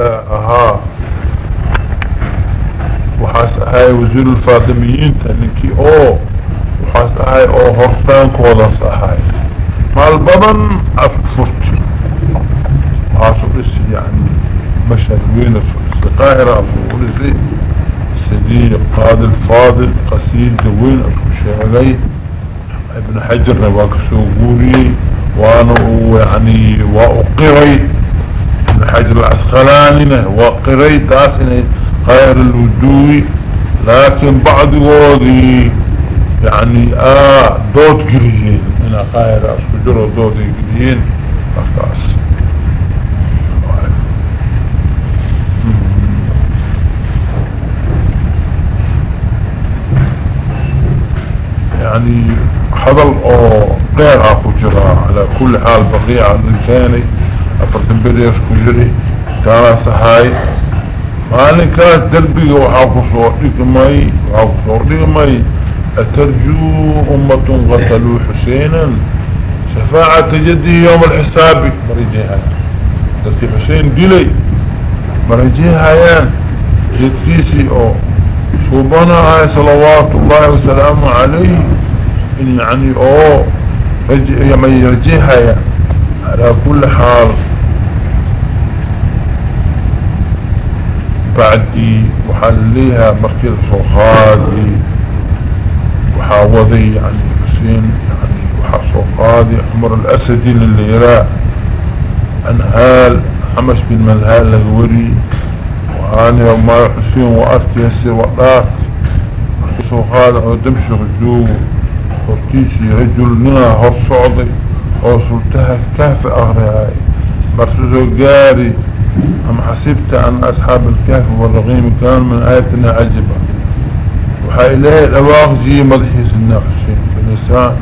أها وحاس اهاي وزير الفاطميين تنكي أو. وحاس اهاي أو هرطان كوداس اهاي مع البضن افرت وحاسو اسي يعني مشهد وين في القاهرة افرت اسي سيدي قاضي الفاضل قصيد وين افرت شيء ابن حجر نواك سوقوري وأنا يعني واقري ابن حجر العسقلاني واقري تاسني غير الودوي لكن بعض قوضي يعني آه دوت قريين أنا غير اسجر دوت قريين فكاس يعني حضل أو غير اكو جرا على كل حال بقية على الانساني افرتن بريس كجري كان سحاي maalinkaas derbiga waxaa ku soo dhigmay waxaa ku soo dhigmay atarjuu ummatun qataluu xuseynan shafaacata jadihi yowma alxisaabi marajehayaan dadkii xusein dilay marajehayaan jadkiisii oo suubanahay salawaatu ullahi wasalaamu calayhi in yani oo may rajehayaan calaa kuli xaal بعدي وحال ليها مركز صوخادي وحاوضي يعني حسين يعني وحاصوخادي عمر الأسدي يرى أنهال حمش بن منهال الوري وأنا وما حسين وأرتي يسير وقلات صوخادي أو دمشق الجو ورتيسي رجل لنا هر صعدي هو سلتها كهف أغري مرتزو قاري أم حسبت أن أصحاب الكهف والرغيم كانوا من آياتنا عجبا. وحي إلهي الأواغجي مضحيس النفسين بالإنسان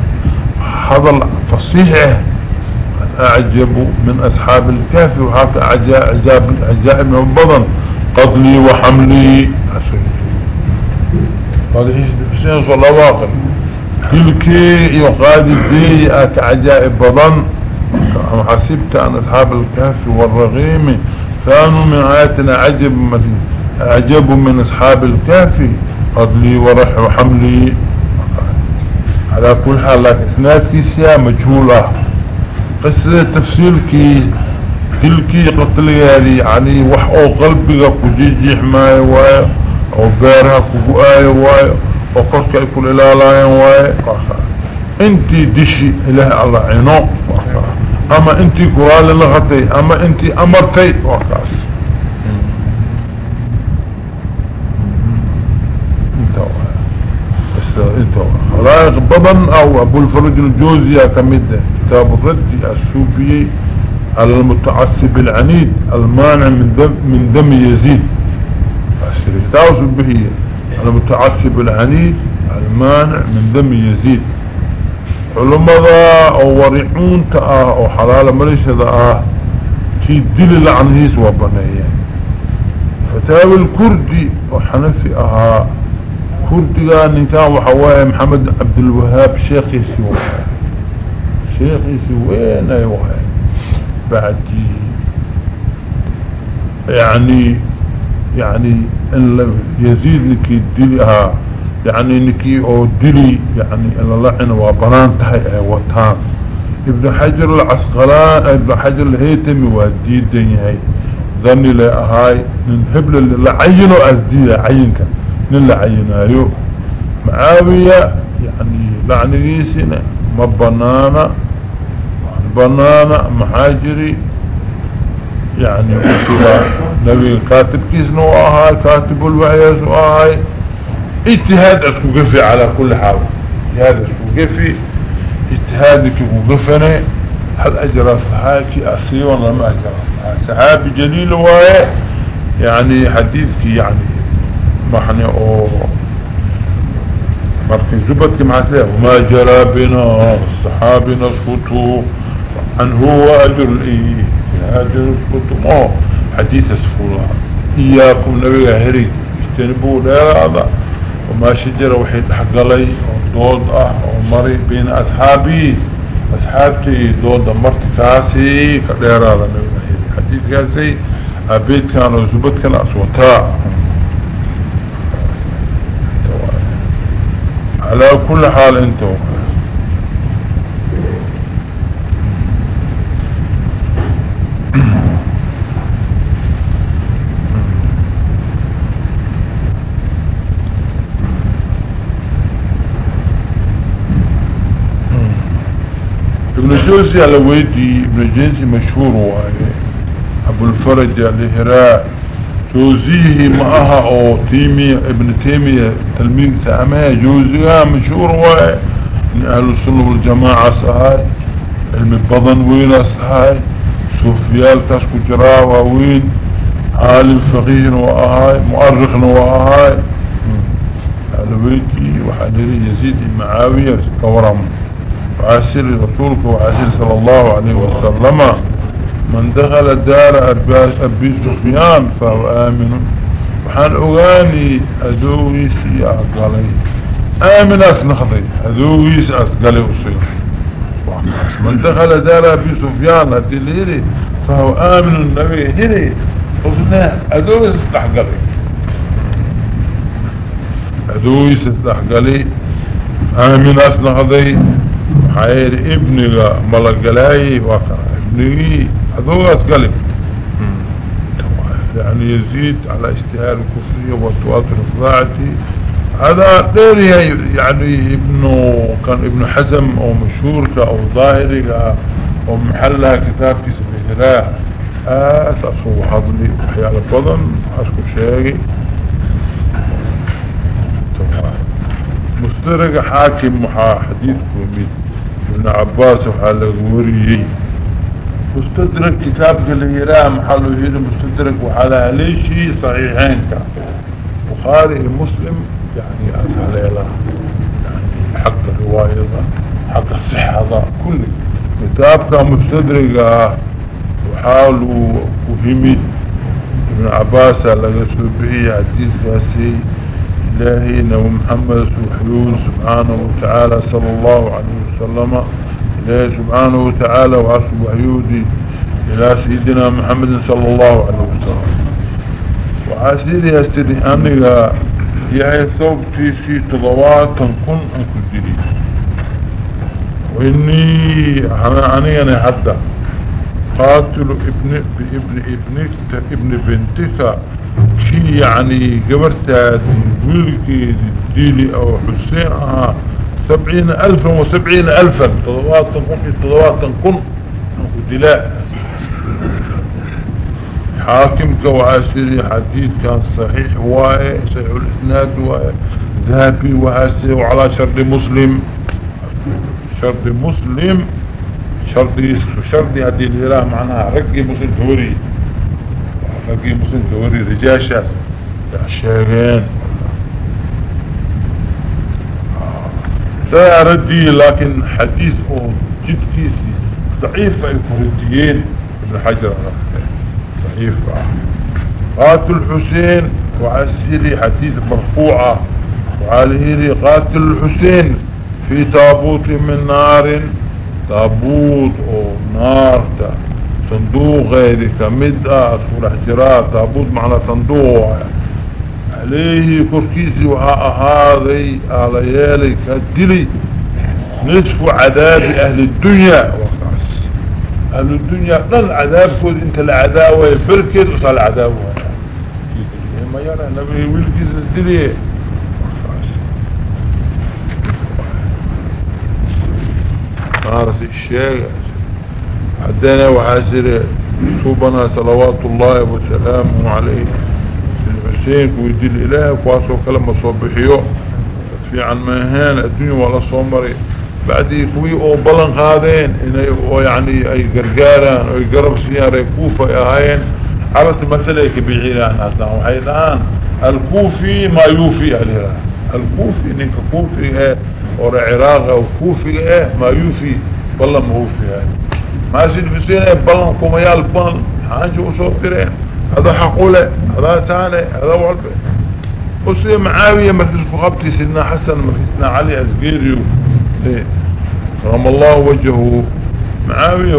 حضل فصيحة أعجب من أصحاب الكهف وحاك عجاب عجائب من البضن قتلي وحملي. مضحيس النفسين صلى الله عليه وسلم. تلكي يقادي بي أك عجائب بضن حسبت أن أصحاب الكهف والرغيم كانوا من آياتنا عجب من عجب من أصحاب الكهف. قدلي ورح وحملي على كل حال لك إسناد كيسيا مجهولة. قصة تفسير كي تلكي قتلي هذه يعني وحقو قلبك كجيجي حماية واي أو بارها كقوآية واي وقصك يكون إلى لاين واي أنتي دشي إله الله عينو أما أنتي قرال لغتي أما أنتي أمرتي. انت خلائق بضن أو أبو الفرج الجوزي كمده كتاب الرد السوبي على المتعصب العنيد المانع من دم, من دم يزيد. الشريطاوس به. المتعصب العنيد المانع من دم يزيد. علماء أو ورعون تآه أو حلال مليشة أه. كي دل لعنهيس وبنايا فتاوي الكردي وحنفي أها كردي كان كان وحوايا محمد عبد الوهاب شيخي سوى شيخي سوين أيوه بعدي. يعني يعني إن يزيد لكي دلها يعني نكي أو دلي يعني إن لعن وبنان تهي وطان ابن حجر العسقلان ابن حجر الهيتمي وديد هاي ظني لي اهاي ننهبل اللي لعينو أزديد عينك نلا عينايو معاوية يعني لعنقيسنا ما بنانا بنانا محاجري يعني نبي كاتب كيسنا وآهاي كاتب الوحيس وآهاي اجتهاد اسكو قفي على كل حال. اجتهاد اسكو قفي. اجتهادك قفني. هل أجرى صحاكي اصي ولا ما أجرى صحاكي صحابي جليل وايه يعني حديثك يعني محني أو مركن زبتك معسليه وما جرى بنا الصحابي نسكتوا. عن هو أجر الايه اجر اسكتوا ما حديث اسفولا إياكم نبي هري اجتنبوا لا هذا. وما شجر وحيد حقلي. ودود أه ومري بين أصحابي. أصحابتي دود مرتكاسي كدير هذا حديث كاسي. أبيت كانوا زبط كان أسوطاء على كل حال انت ابن جوزي على ويدي ابن جوزي مشهور وايه أبو الفرج الهراء جوزيه معها أو تيمية ابن تيمية تلميذ سامية جوزيها مشهور وايه من أهل السنة والجماعة سهاي. علم البضن وين سهاي. سوفيال تاسكو جراوة وين. عالم فقيه وآهاي مؤرخ وآهاي على ويدي. وحدري يزيد معاوية كورم. وعسير رسولك وعسير صلى الله عليه وسلم. من دخل دار أبي سفيان فهو آمن. وحان أغاني أدويس أقلي آمن أسنخضي أدويس أسقلي أصير من دخل دار أبي سفيان الهري فهو آمن النبي هري قلنا أدويس استحقلي أدويس استحقلي آمن أسنخضي حير ابنك ملقلاي وكا ابني هذو اسقلب يعني يزيد على اشتهار الكفرية والتواتر الضاعتي هذا غير يعني ابنه كان ابن حزم أو مشهور أو ظاهري أو محلها كتاب في سبيل الله. آه تأصوه حضلي وحيال البضن أسكو شيء. مسترق حاكم محا حديث كوميد ابن عباس وحال وريي مستدرك كتابك اللي يراه محلو هيري مستدرك وعلى ليشي صحيحين بخاري المسلم يعني أسهل إله يعني حق الرواية حق الصحة كل كتابك مستدرك وحاله وهمد ابن عباس لقى سبحي حديث ياسي إلهي نبو محمد سبحيون سبحانه وتعالى صلى الله عليه وسلم. إلهي سبحانه وتعالى وعصب وحيودي إلى سيدنا محمد صلى الله عليه وسلم. وعسيري أستري أنك يهي ثوبتي في تضواتا كن أنكو جديد وإني أنا أنا حتى قاتل ابن ابن ابنك ابن بنتك كي يعني قبرتها ويلكي ديلي أو حسين آه سبعين الفا وسبعين الفا. تضواتا كن تضواتا كن دلاء. حاكم كوعاسري حديث كان صحيح واي صحيح الإسناد واي ذهبي وعاسري وعلى شرط مسلم. شرط مسلم شرطي شرطي هذه الاله معناها رقي مسلم ثوري رقي مسلم ثوري رجاشاس شيغين ده ردي لكن حديث أو جد كيسي ضعيف اي كرديين ابن حجر ضعيف. قاتل الحسين وعسيري حديث مرفوعة. وعليري قاتل الحسين في تابوت من نار تابوت أو نار صندوق غيري كمدة سورة حجرات تابوت معنى صندوق. عليه كركيسي وهذا على يالي كدلي. نصف عذاب أهل الدنيا. أهل الدنيا لن عذاب كود انت العذاوة يفركد وصال العذاوة ما يرى نبي ويلكي الدلية مارس الشيء عدنا وحاسر صوبنا صلوات الله وسلامه عليه. الحسين كويدي الإله كواسو كلمة صبحيو في عن مهان الدنيا ولا صومري بعد كوي أو بلن قادين انه يعني أي قرقاران أو يقرب سيان ريكوفة اهين عرض مثلا كبيعيران هذا. وحي الان الكوفي ما يوفي عليها الكوفي إنك كوفي آه اور عراق أو كوفي آه ما يوفي. بلن موفي هاي ما سيد بسين آه بلن كوميال بلن. حانجو اصوفرين هذا حقولة هذا سانه هذا والبه وسي معاوية مركز قبطي سيدنا حسن مركز سيدنا علي أزقيريو. رحم الله وجهه. معاوية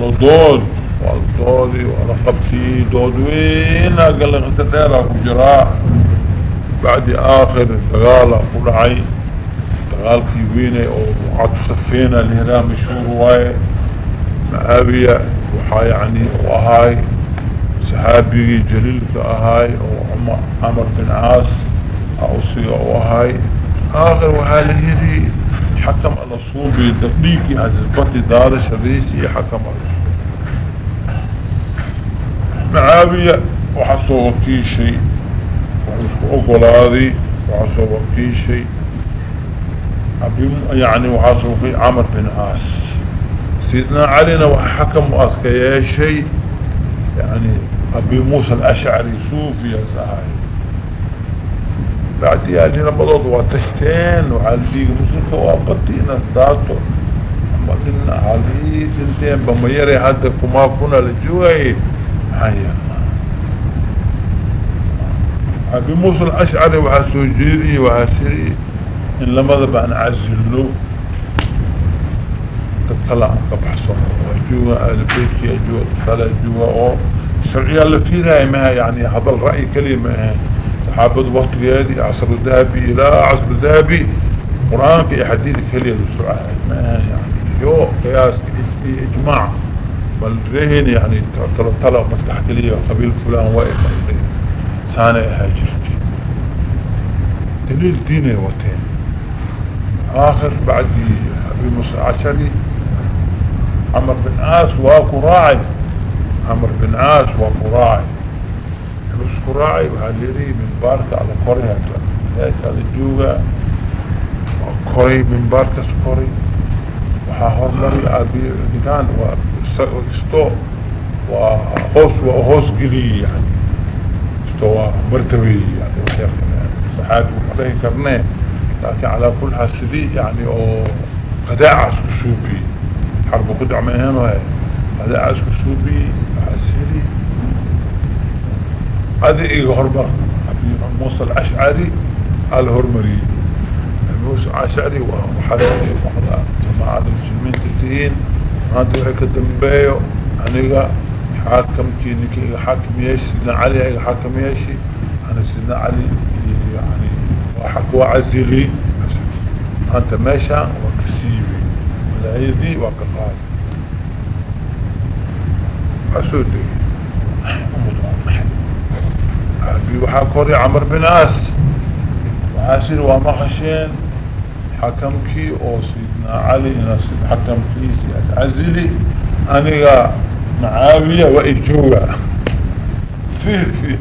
ولضود والدودي ورقبتي دودوين قال لي غسل ديرا كجراء بعد آخر دقالة قرعي دقال كيويني أو عطو سفينة الهرام مشهور واي معابية وحا يعني وهاي صحابي جليل كأهاي وعمر بن عاص أوصي وهاي آخر وحالي هذي حكم على صوبي دقيقي البطي دار شريسي حكم على معاوية وقتي شيء. هذه وحصوا وقتي شيء. يعني وحصوا في عمر بن عاص. سيدنا علينا وحكم أسكي شيء يعني أبي موسى الأشعري صوفي يا سهاي بعد يعني نبضض وتشتين وعالديق مسلك وابطينا داتو أما قلنا عليه تنتين بما يري هذا كما كنا لجوهي هيا أبي موسى الأشعري وحسوجيري وحسري إن لم ذب أن عزله تطلع كبحصة وجوه أهل بيتك يجوه تطلع جوه شرعية اللي فيها ما يعني هذا الرأي كلمة صحابة وقت قيادي عصر الذهبي إلى عصر الذهبي قرآن في حديث كلمة السرعة ما يعني يو قياس إجماع. بل رهن يعني طلع مصلحة لي قبيل فلان واقف سانة هاجرتي دليل ديني وتين آخر بعد أبي موسى عشري عمر بن عاص واكو راعي عمر بن عاص وقراعي. حلوس قراعي وحاليري من بارك على قرية. هيك على الجوغة وقري من بارك سقري. وحاهر مري أبي ديكان واستو وهوس وهوس قلي يعني. استو مرتوي يعني. وحير صحابي وحليه كرنيه لكن على كل حسدي يعني أو قداعة حرب قدع مهين وهي قداعة سكسوبي عسيري هذه إيه هرمر موسى الاشعري الهرمري موسى الاشعري وحرمي وحضا جماعة المسلمين تتهين هذا وحكا دنبايو انيقا حاكم كينيكي حاكم ياشي سيدنا علي ايقا حاكم ياشي انا سيدنا علي يعني وحق وعزيلي انت ماشا وكسيبي يدي وكقاضي أسودي أبي وحاكوري عمر بن عاس وعاسر ومخشين حكمكي أو سيدنا علي ناسيد حكمكي سيد عزلي أنيقا معاوية وإجوة. سيسي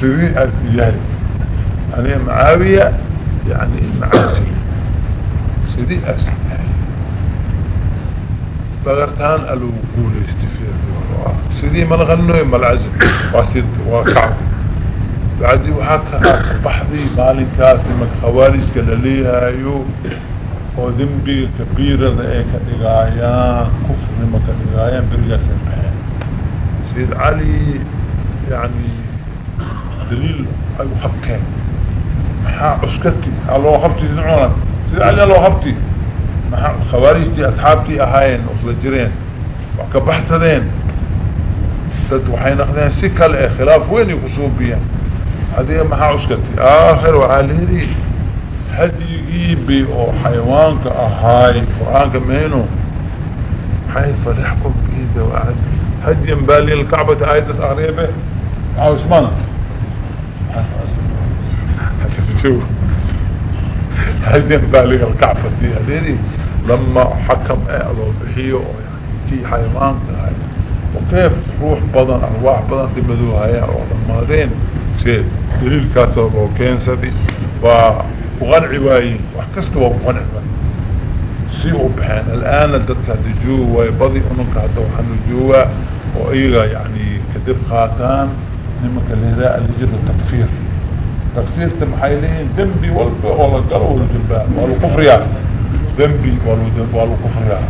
سيدي أسيهي أنا معاوية يعني معاسر سيدي أسيهي بغرتان الوقول استفير سيدي من غنوي مالعزم واسد وكعب بعدي وحكا بحضي مالي كاس لمك خوارج قلليها ايو وذنبي كبيرة ذاك دقايان كفر لمك دقايان برقا سنحين سيد علي يعني دليل ايو حقين محا عسكتي الله خبتي دنعونا سيد علي الله خبتي خوارجتي أصحابتي أهاين أصل الجرين وكبحثدين دد وحين أخذين سكة لأي خلاف وين يقصون بيان هذه محا عسكتي آخر وعاليري هدي بي أو حيوانك أهاي قرآنك مينو حي فرحكم بيده وعد هدي مبالي الكعبة آيدة أغريبة عثمان. شوف هدي مبالي الكعبة دي هذيري لما حكم أعلو بحيه يعني كي حيوان هاي وكيف روح بدن أرواح بدن تبدوها يا لما هذين سيد دليل كاسر وكين سدي وغنعي واي وحكستوا وغنعي سيئوا بحين. الآن الدكة دجوه ويبضي أنك هدو حنو جوا وايغا يعني كدب خاتان نمك الهراء اللي جد التكفير. تكفير تمحيلين دنبي والقلو والجبال والكفر يعني ذنبي والو كفرها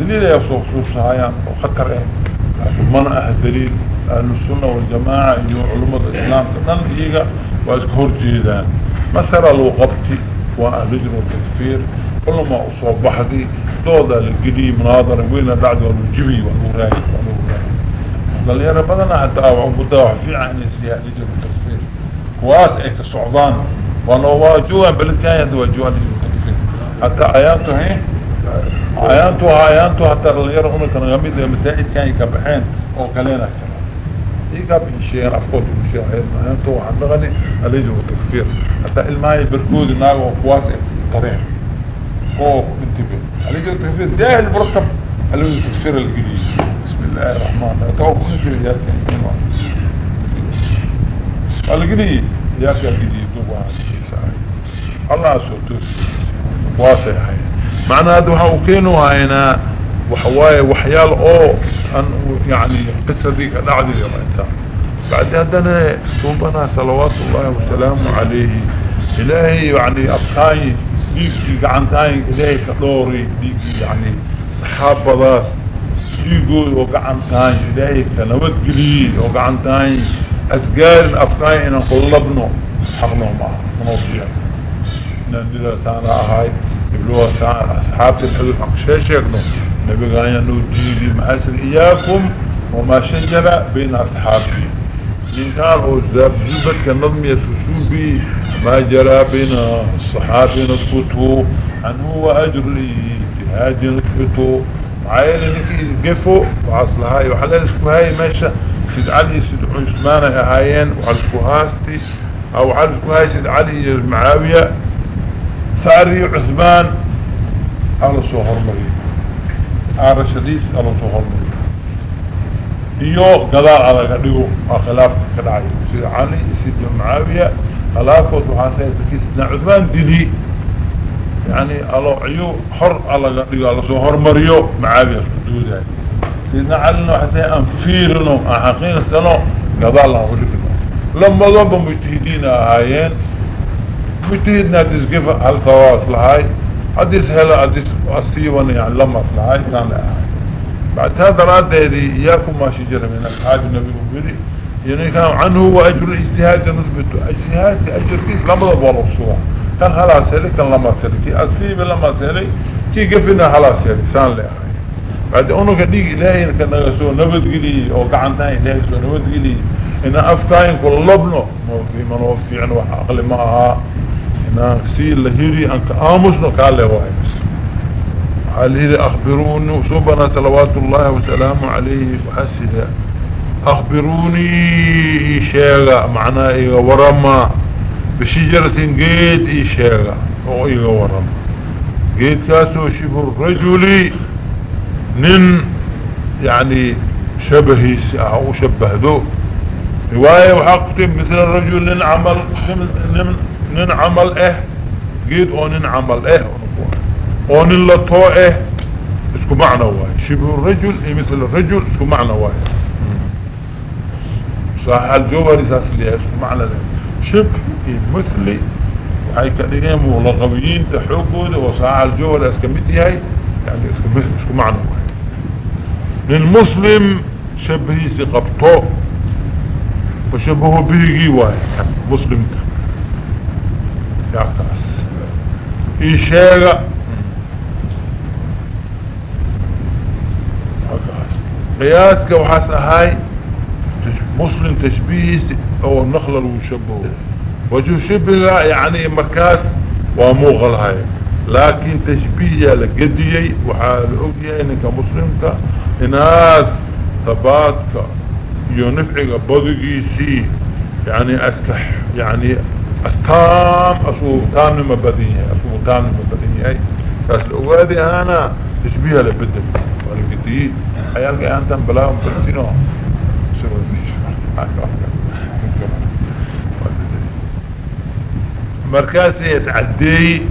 دليل يا صوف صوف سهايان وخطر إيه لكن منع الدليل أهل السنة والجماعة علوم الإسلام كنان ايقا واسكهور جيدان. مثلا لو قبتي واهل جر والتكفير كل ما أصوب بحدي دودا القديم مناظر وين بعد والجبي والوراي والوراي. قال يا ربنا حتى عبدوا في عن السياق لجل التكفير كواس ايك الصعبان وأنا واجوها بلد كان يدوا جوها لجل التكفير حتى ايانته هي؟ ايانته ايانته حتى اللي يرغون كان غميد المساعد كان يكبحين. أو كلينا يقاب شيء افقد شيء ايانته وحنغني لجل التكفير حتى الماء بركود ناغو كواس طريق. فوق انتبه لجل التكفير داهل مركب لجل التكفير الجديد. الله الرحمن الرحيم. توقف يا كان قال قدي يا قدي دوبا الله سوتوس واسع هاي معنى هذا وكينوا هنا وحواي وحيال أو ان يعني قصة ذيك الأعدي انت بعد هذا صوبنا صلوات الله وسلامه عليه إلهي يعني أبقاي ديكي قعنتاين إلهي كدوري ديكي يعني صحابة ذاس dhiigooda oo gacantahay ilaahay ka nabadgeliyey اسقال افقاين قلبنا حقنا معه منوصيه ندلا سانا هاي يبلوها سانا أصحاب تنحذوا حق شاشيقنا نبقى ينو جيلي مأسل إياكم وما شجر بين أصحابي. من قال هو جيبا كنظم يسوسوبي ما جرى بين الصحابي نسكتو عن هو أجر لجهاد نسكتو معايا لنكي قفو وعصل هاي وحلال اسكو هاي ماشا. سيد علي سيد عثمان أهايين وعلى أو على اسكوهاي سيد علي معاوية ثاري عثمان على صهر مريم على شديد على صهر مريم waa khilaafka ka dhacay sida cali sida mucaawiya khilaafkood waxaa say dadkii sidna cudmaan dili يعني الله عيو حر الله قال الله سو هرمريو معاوية حدودها سيدنا حتى أنفيرنو حقيقة سنو قضى الله ولكنا لما ضب مجتهدين هايين مجتهدنا تسقف على التواصل هاي حديث هلا حديث أصيبا يعني لما أصل هاي كان لها بعد هذا راد هذه إياكم ما شجر من أصحاب النبي وبري. يعني كان عنه وأجر الاجتهاد نثبته اجتهاد أجر كيس لما ضب والله الصور كان هلا سيلي كان لما سيلي كي أصيب لما سيلي كي قفنا هلا سيلي سان لي بعد أنه كديك إلهي كان نغسو نبت قلي أو قعنتان إلهي سو نبت قلي إن أفكاين كل لبنو في منوفي عن وحاقل معها إن كسي اللهيري أنك آمسنو قال لي واحد عليه أخبروني وصوبنا صلوات الله وسلامه عليه وحسده. أخبروني شيئا معناه إيه ورما. بشجرة قيد إيشاغا أو إيغا ورم قيد كاسو شبه الرجل نن يعني شبهي أو شبه ذو. رواية وحقت مثل الرجل نن عمل نن عمل آه قيد أو نن عمل آه أو نن لطو آه اسكو معنى واي شبه الرجل مثل الرجل؟ اسكو معنى واي صح الجوهر أساس ليه اسكو معنى ذلك شبه مثلي وحي كدغين ملقبيين تحقود وصاع الجوهر اسكمتي هاي؟ يعني اسكو معنى للمسلم شبهي سقبطو وشبهه بيجي واي مسلم يا كاس إيشاغا قياسك وحاسة هاي مسلم تشبيه أو النخلة المشبه وجه شبه يعني مكاس وموغل هاي لكن تشبيه لقديي وحال أوكي إنك مسلمك ناس ثباتك ينفعك بدقيسي يعني أسكح يعني أستام اسو تام ما بدنيه اسو تام ما بدنيه بس الاوادي أنا تشبيه لبدل ولكن حيالك أنت بلاهم بلتينو. مركاسي يسعدي.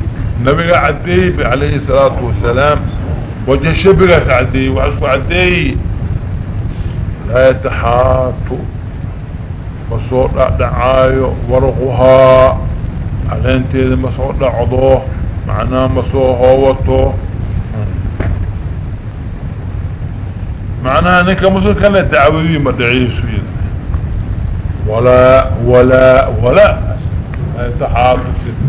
نبي عدي عليه الصلاة والسلام وجه شبه يسعدي وعسكو عدي. لا يتحاتوا مصور دعايو ورقها علين تيذي مصور دعضوه معناه مصور هوته. معناها انك مسلم كان دعوي مدعيه سويد. ولا ولا ولا. تحاطف مع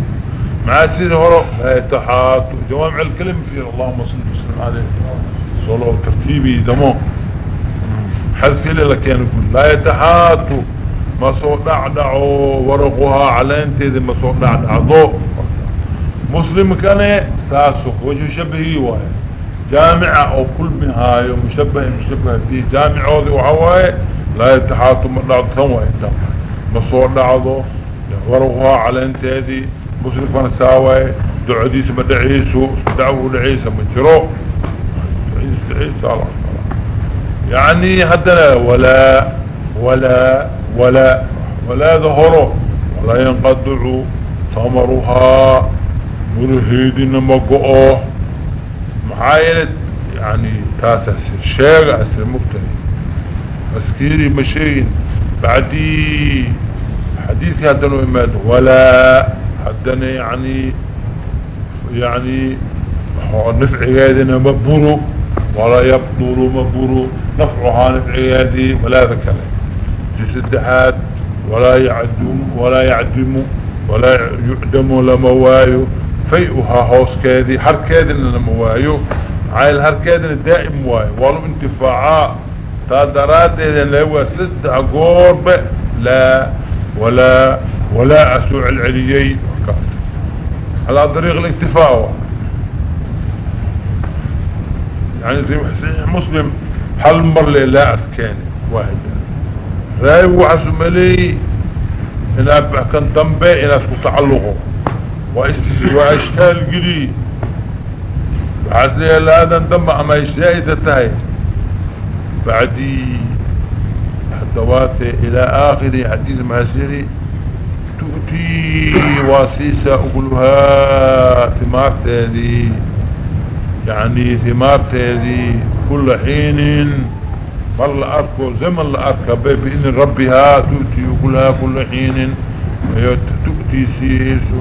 سيد هرو لا يتحات جوامع الكلم في اللهم صل وسلم عليه. صلوا ترتيبي دمو حذف لك يعني يقول لا يتحات ما صور دعدعو ورقها على ذي ما صور دعدعو مسلم كان ساسق وجه شبهي واي. جامعة أو كل من هاي مشبه مشبه فيه. جامعة ذي وحواي لا يتحات مدعو ثموة ما صور دعدو ورقها على انت ذي مسلم كان ساوي دعوديس مدعيسو دعوه دعيسة مجرو دعيس دعيس الله يعني هدنا ولا ولا ولا ولا ظهره ولا ينقضع ثمرها. مرهيدين مقعوه محايلة يعني تاسع سر شيغ أسر مبتني أسكيري مشين بعدي. حديث هدنو إماد ولا. هدنا يعني يعني نفع هذا مبورو ولا يبطل مبورو نفعها نفع هذه ولا ذكره جسدحات ولا يعدم ولا يعدم ولا يعدم لموايو فيئها هوس كذي حركادي لموايو عايل الحركادي دائم وايو ولو انتفاعا تادرات اللي هو سد قرب لا ولا ولا أسوع العليي. على طريق الانتفاع يعني مسلم حل مر لا أسكاني واحد. راي وحسو ملي إلا كان دنبي إلا اسكو تعلقه. وإشكال قلي بحسن هذا دنب أما الشائدة تهي بعدي حدواتي إلى آخر حديث مهسيري تؤتي واسيسة أقولها ثمار تهدي يعني ثمار تهدي كل حين مر لأركو زمن لأركو بإذن ربها تؤتي كلها كل حين. تؤتي سيسو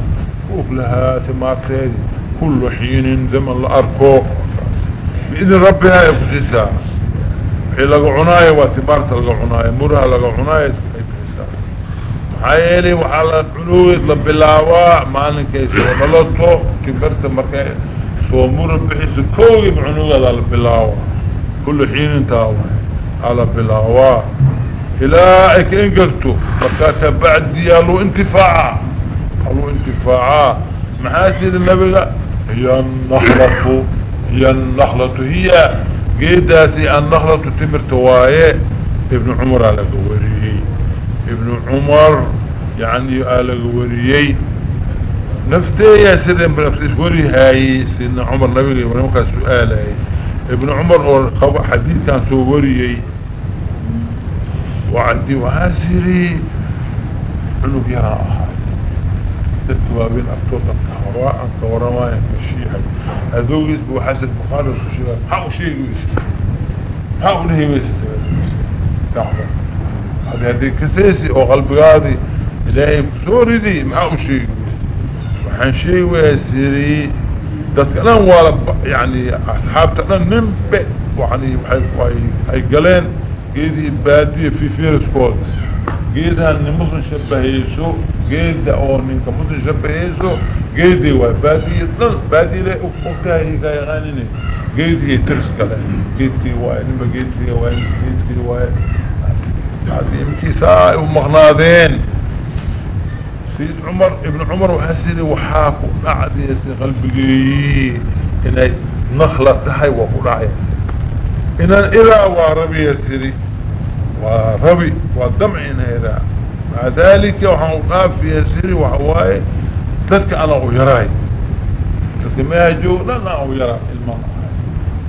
وكلها ثمارتين كل حين زمن لأركو بإذن ربها يفسسها حي لقى عناية عناية مرها لقى عناية حيالي وحالا علوية لبلاواء مالن كيسي ونلطو كبرت مركي سوى مر بحيث كوي بعنوية لبلاواء كل حين انتهوا على بلاواه إلهك انقلتو فكاك بعد ديالو انتفاعا قالوا انتفاعا محاسن النبي هي النخلة هي النخلة هي قيداسي النخلة تمر توايه ابن عمر على قوريي ابن عمر يعني على قوريي نفتي يا سيدنا بنفتيش وري هاي سيدنا عمر نبي ونمكا سؤال هاي. ابن عمر حديث كان سو وريي. وعندي واسري عنو يرى اهاي التوابين اكتوطة كهراء كورما يمشيها هذوغيس بوحاسة بخاري وشيئا حاو شيء يويس حاو نهي ويس تعبا هذه كسيسي وقلب غادي إلهي كسوري دي محاو شيء. يويس وحان شيء ويسيري دادك ولا يعني أصحاب تقنا نمبئ. وعني وحي قلين قيدي بادية في فيرس كود قيدها ان مصن شبهيسو قيد أو نينك مصن شبهيسو قيدي واي بادية ضل بادية لي اقوكاهي كاي غانيني. قيدي ترس كلام قيدي واي نما قيدي واي قيدي واي هذه امكساء ومغناذين سيد عمر ابن عمر وحسيني وحاكو. قعد يسي قلبي إني نخلة تحي وقرع يسي إن الإله وربي يسري وربي والدمع إنه مع ذلك وحن في يسري وحواي. تدك أنا ويراي تدك ما يجو. لا لا ويرا الماء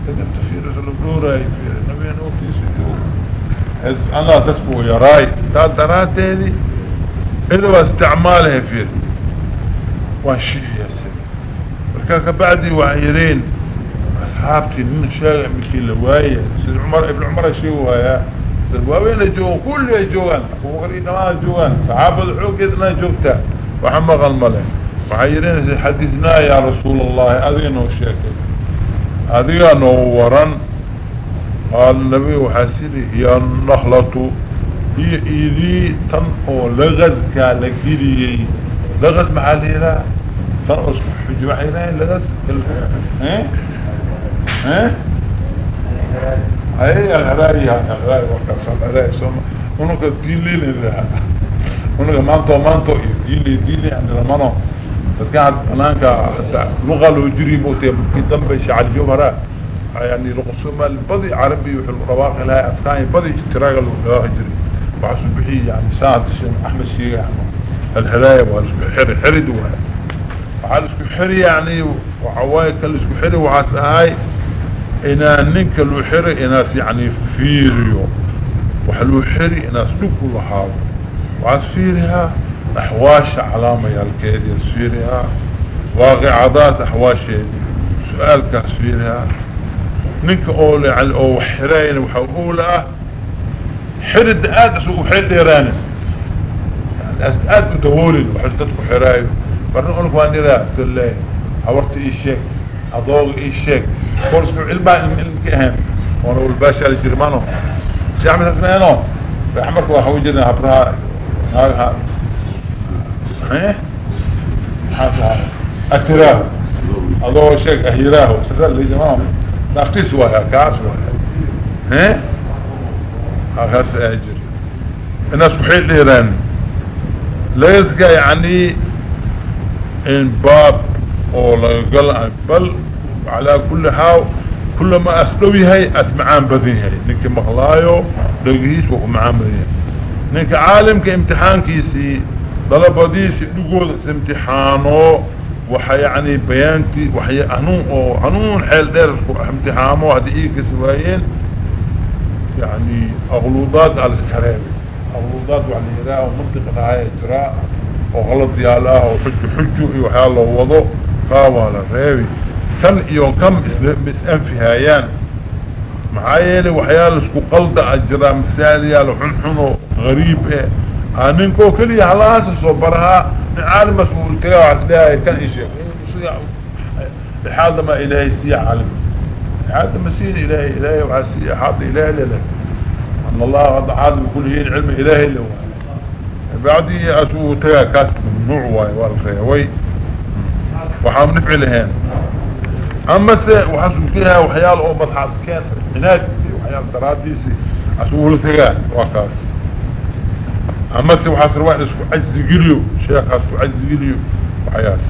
تدك تفير رسول الدورة. يفير. النبي أنا تدك ويراي تادرات هذه إذا استعماله يفير وانشيه يسري فكاك بعدي وعيرين. أصحابتي من شارع مكي لواية سيد عمر ابن عمر شيء يا؟ الواوين جوان كل جوان. وغريد ما جوان. صحابة الحوك إذنا جوتا وحمق الملك. وعيرين حديثنا يا رسول الله. أذينه الشيكل أذينه ورن. قال النبي وحسيري هي النخلة هي إيدي تنقو لغزك لكيري لغز معالينا كان اسكو حجي وحيرين لغس إيه إيه إيه الهراي الهراي وكسر الهراي سوما ونوك الدين لين الهراي ونوك مانتو مانتو دين لي دين لي عند المانو. فكان بنانك حتى لغة لو جري موتي في دنب شعر جوهرة. يعني لقصوما البضي عربي وفي الرواق لها أفكان بضي اشتراك لغة جري. وعسو بحي يعني ساعة أحمد شيخ الهلاية وعسو حري حري دوها وعسو حري يعني وعواي اسكو حري وعسو هاي إنا ننك لو حري إناس يعني فيريو. وحلو حري إناس لكو لحاو وعسو فيريها أحواش علامة يالكيد يسفيرها واقعات أحواشي سؤال كاسفيرها ننك أولي على أو حرين وحولة حرد آد أسوق حرد إيراني يعني آد أدولي وحشتتك حراي فرنقلك واني لا تقول لي حورت إيه الشيك أضوغ إيه الشيك كورسكو علبا إنك أهم. وأنا والباشا الجرمانو شيخ عمد اسمعينو رحمك وحوجنا هبرها هاي. إيه حتى اكتراه الله شيء اهيراه سسال لي جماعة. ناقص وها كاس وها إيه هاس اجر الناس كحيل ليران. ليسقى يعني إن باب أو لقل بل على كل حال كل ما أسلوي هاي أسمعان بذين هاي. نك مخلايو لقيس ومعان بذين نك عالم كإمتحان كيسي طلبديس دغود امتحانو وحا يعني بيانتي وحي عنون أو عنون حيل دير امتحانو هدي إيه كسوايين يعني أغلوضات على السكرابي أغلوضات وعني يراء ومنطقة هاي اجراء وغلط يالاه وحج حجو وحيا الله وضو قاوة على الرابي كان ايون كم مسأن في هايان معايا وحيا لسكو قلدة اجراء مثالي لحنحنو غريب إيه. انكو كلي هلاس صبرها عالم مسؤول تيا عسلاي كان إشي بحال ما إلهي سي عالم هذا مسير إلهي إلهي وعسي حاضر إلهي لا أن الله قد عالم كل هي العلم إلهي له بعدي أسوه تيا كاسب ممنوع واي والخيوي وحام نفعل هين. أما سي وحسو فيها وحيال أو مضحات كان عناد وحيال دراديسي أسوه لتيا وكاس. أما سي وحاصر واحد اسكو عجز قليو شيخ اسكو عجز قليو وحياس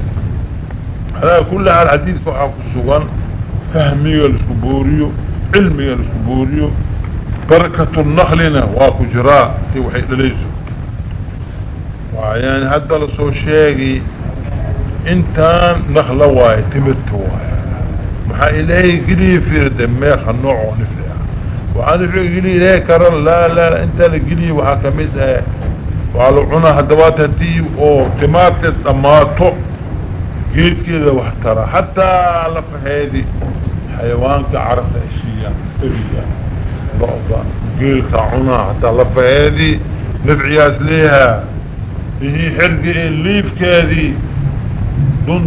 على كل الحديث فحاكو السوغان فهمي لسكو بوريو علمي لسكو بوريو بركة النخلنا واكو جراء في وحي لليسو. وعيان هذا لسو شيخي انتان نخلة واي تمت واي. محا إلهي قلي في دميخ النوع ونفعها وعن نفعه قلي إلهي كرن لا لا, انت لقلي وحاكمتها وعلى هدوات هدي أو تمات الضماتو جيد كده واحترى حتى لف هذه حيوانك عرفت إشياء اريا لعظة جيلك عنا حتى لف هذه نفعياس ليها. هي حرقة الليف كذي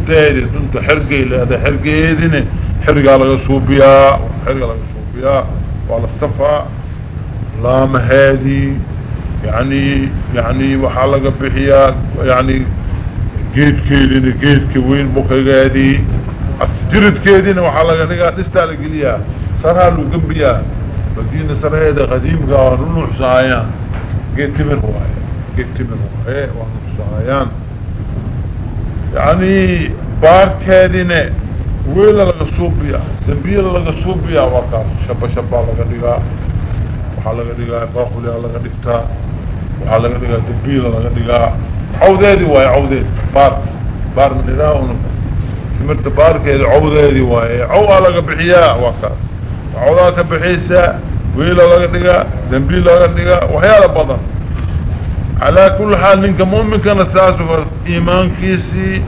هذه دونت حرقة لهذا حرقة هذه حرقة لغا صوبيا حرقة لغا صوبيا وعلى الصفا. لام هذه يعني يعني وحالك بحياة يعني جيد كيدين جيد كوين بقيقادي اسجرد كيدين وحالك نقا نستالك ليا سرها له قنبيا بدينا سرها هذا قديم قاوان نوح سعيان جيد تمر هواي جيد تمر هواي ونوح سعيان يعني بار كيدين ويلا لغا صوبيا دنبيلا لغا صوبيا وقال شبا شبا لغا نقا وحالك نقا باقولي لغا نقتا waxaa laga dhigaa dambiila laga dhigaa cawdeedii waaye cawdeed baar baar minidhaahuna timirta baarkeedi cawdeedii waaye cawaa laga bixiyaa waa kaas cawdaa ka bixiysaa wiila laga dhigaa dambiil laga dhigaa waxyaala badan calaa kulli xaal ninka mu'minkana saas iimaankiisii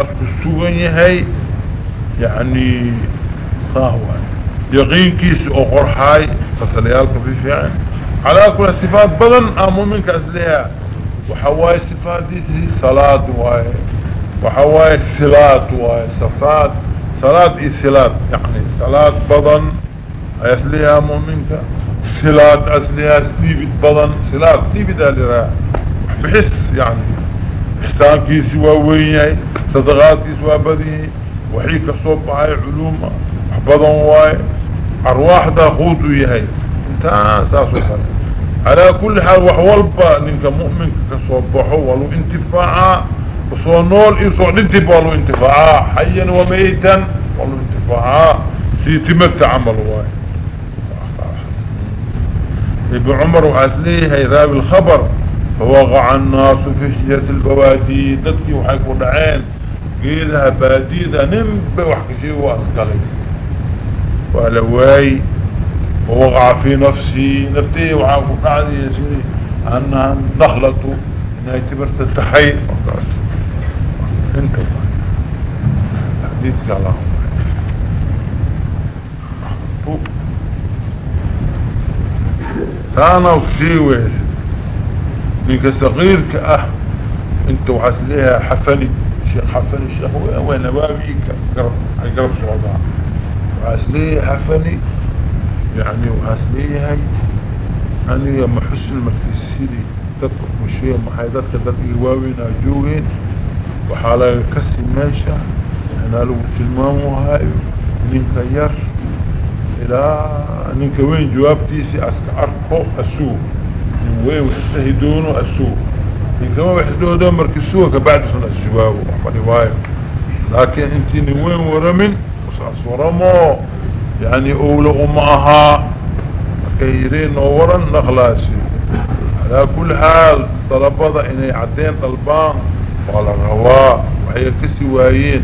asku sugan yahay yani saah waay yaqiinkiisi oo qorxaay fasalayaalka fi fiican على كل صفات بدن مؤمن كأسلها وحواي صفات دي صلاة واي وحواي صلاة واي صفات صلاة اي صلاة؟ يعني صلاة بدن أسلها مؤمنك صلاة أسلها سليبت بدن صلاة سليبت أسلها بحس يعني إحسان كيسي وويني صدقات كيسي وابديه وحي كصوب هاي علوم حبضا واي أرواح دا خودو يهي. انت أساسو على كل حال وحوالبا لنك مؤمن كصوبحو ولو انتفاعا وصو نول إيصو ننتبه ولو انتفاعا. حيا وميتا ولو انتفاعا. سيتمت عمل واي ابن عمر وعسليه هيذاب الخبر فوقع الناس في شجرة البوادي. ضدكي وحيكون عين قيلها باديدة وحكي شيء واسقلي وعلواي ووقع في نفسي نفتيه وحاكو قاعد يسيري أنها نخلته انها اعتبرت التحي انت حديثك اللهم تانا وكسيوه منك صغير كأه انت وعسليها حفلي شيخ حفلي شيخ وين بابيك قرب قرب سعودها وعسليها حفلي يعني وعسليها أنا يا محسن المركزيلي تدقف مشيه محايدات كدات الواوين أجوين وحالا كسي ماشا أنا لو تلمامو هاي نينك ير إلى نينك وين أسك أركو أسوه. وين وحستهدونه أسوه. نينك وين وحستهدون مركزوه كبعد سنة الجواب. وايو لكن انتيني وين ورمن وصاص ورمو. يعني أولو أمها كيرين ورن نخلاسي. على كل حال طلبضة إني عدين طلبان وعلى الرواء وحي الكسي وايين.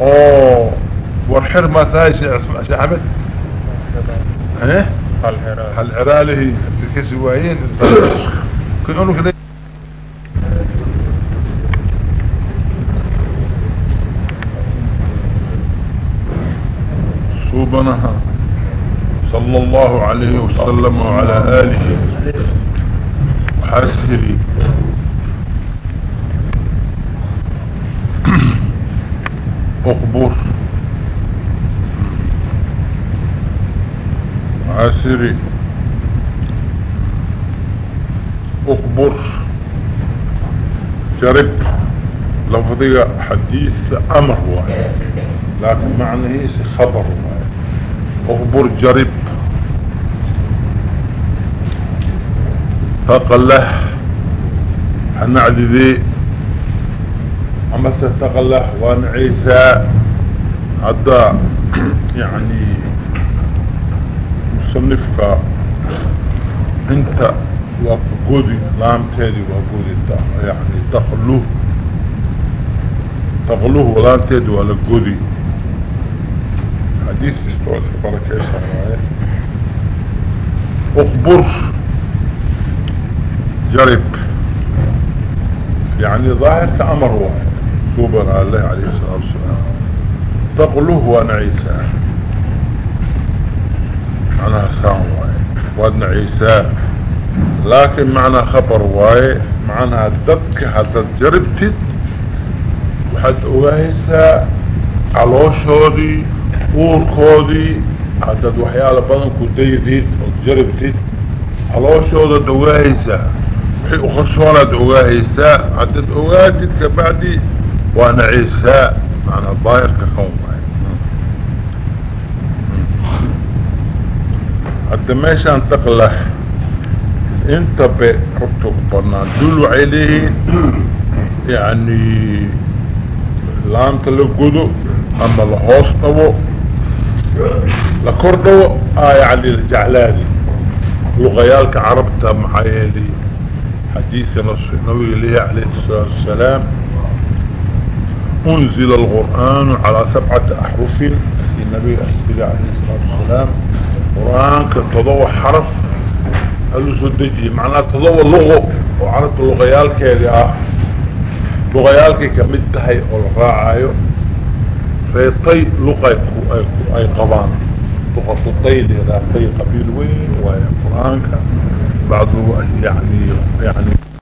أوه ورحر ما سايش شي حمد إيه؟ العراله هي الكسي وايين. كيقولوا كده صوبنها صلى الله عليه وسلم وعلى آله. وحاسره أخبر. عاسري أخبر. جرب لفظية حديث أمر واحد. لكن معنى هي خبر واحد. أخبر جرب. فقله حنعدي ذي اما ستقله وان عيسى هذا يعني مصنفك انت وقودي لام تيدي وقودي. يعني تقلوه. تقلوه ولام تيدي ولا قودي. حديث استوى في بركة أخبر جرب. يعني ظاهر كأمر واحد. توبا الله عليه الصلاة والسلام. تقله وأنا عيسى. معناها سام وأنا عيسى. لكن معنى خبر واي معناها ددك هذا جربتد وحد اوهيسا علوشودي وون كودي عدد وحياله بدن كودي جديد وتجربتي الله شو ده دوايسا وحي اخصوانا دوايسا عدد اوقاتي تبعدي وأنا عيسا. معنا الضاير كخوم عدد ماشي انتقله انت بي ربطك برنا دولو عليه يعني لا انت لقودو أما الهوستوو. لكردو آية علي الجعلاني لغيالك عربتا محايلي حديث نبي عليه الصلاة والسلام انزل القرآن على سبعة احرف النبي احسل عليه الصلاة والسلام القرآن كتضوى حرف قالوا سدجي معنى تضوى اللغة وعرفت لغيالك يا لغيالك كمدهي والراعيو في طي لغيك أي قبان لغط الطي لغا قبيل وين وين قرآنك بعضه يعني يعني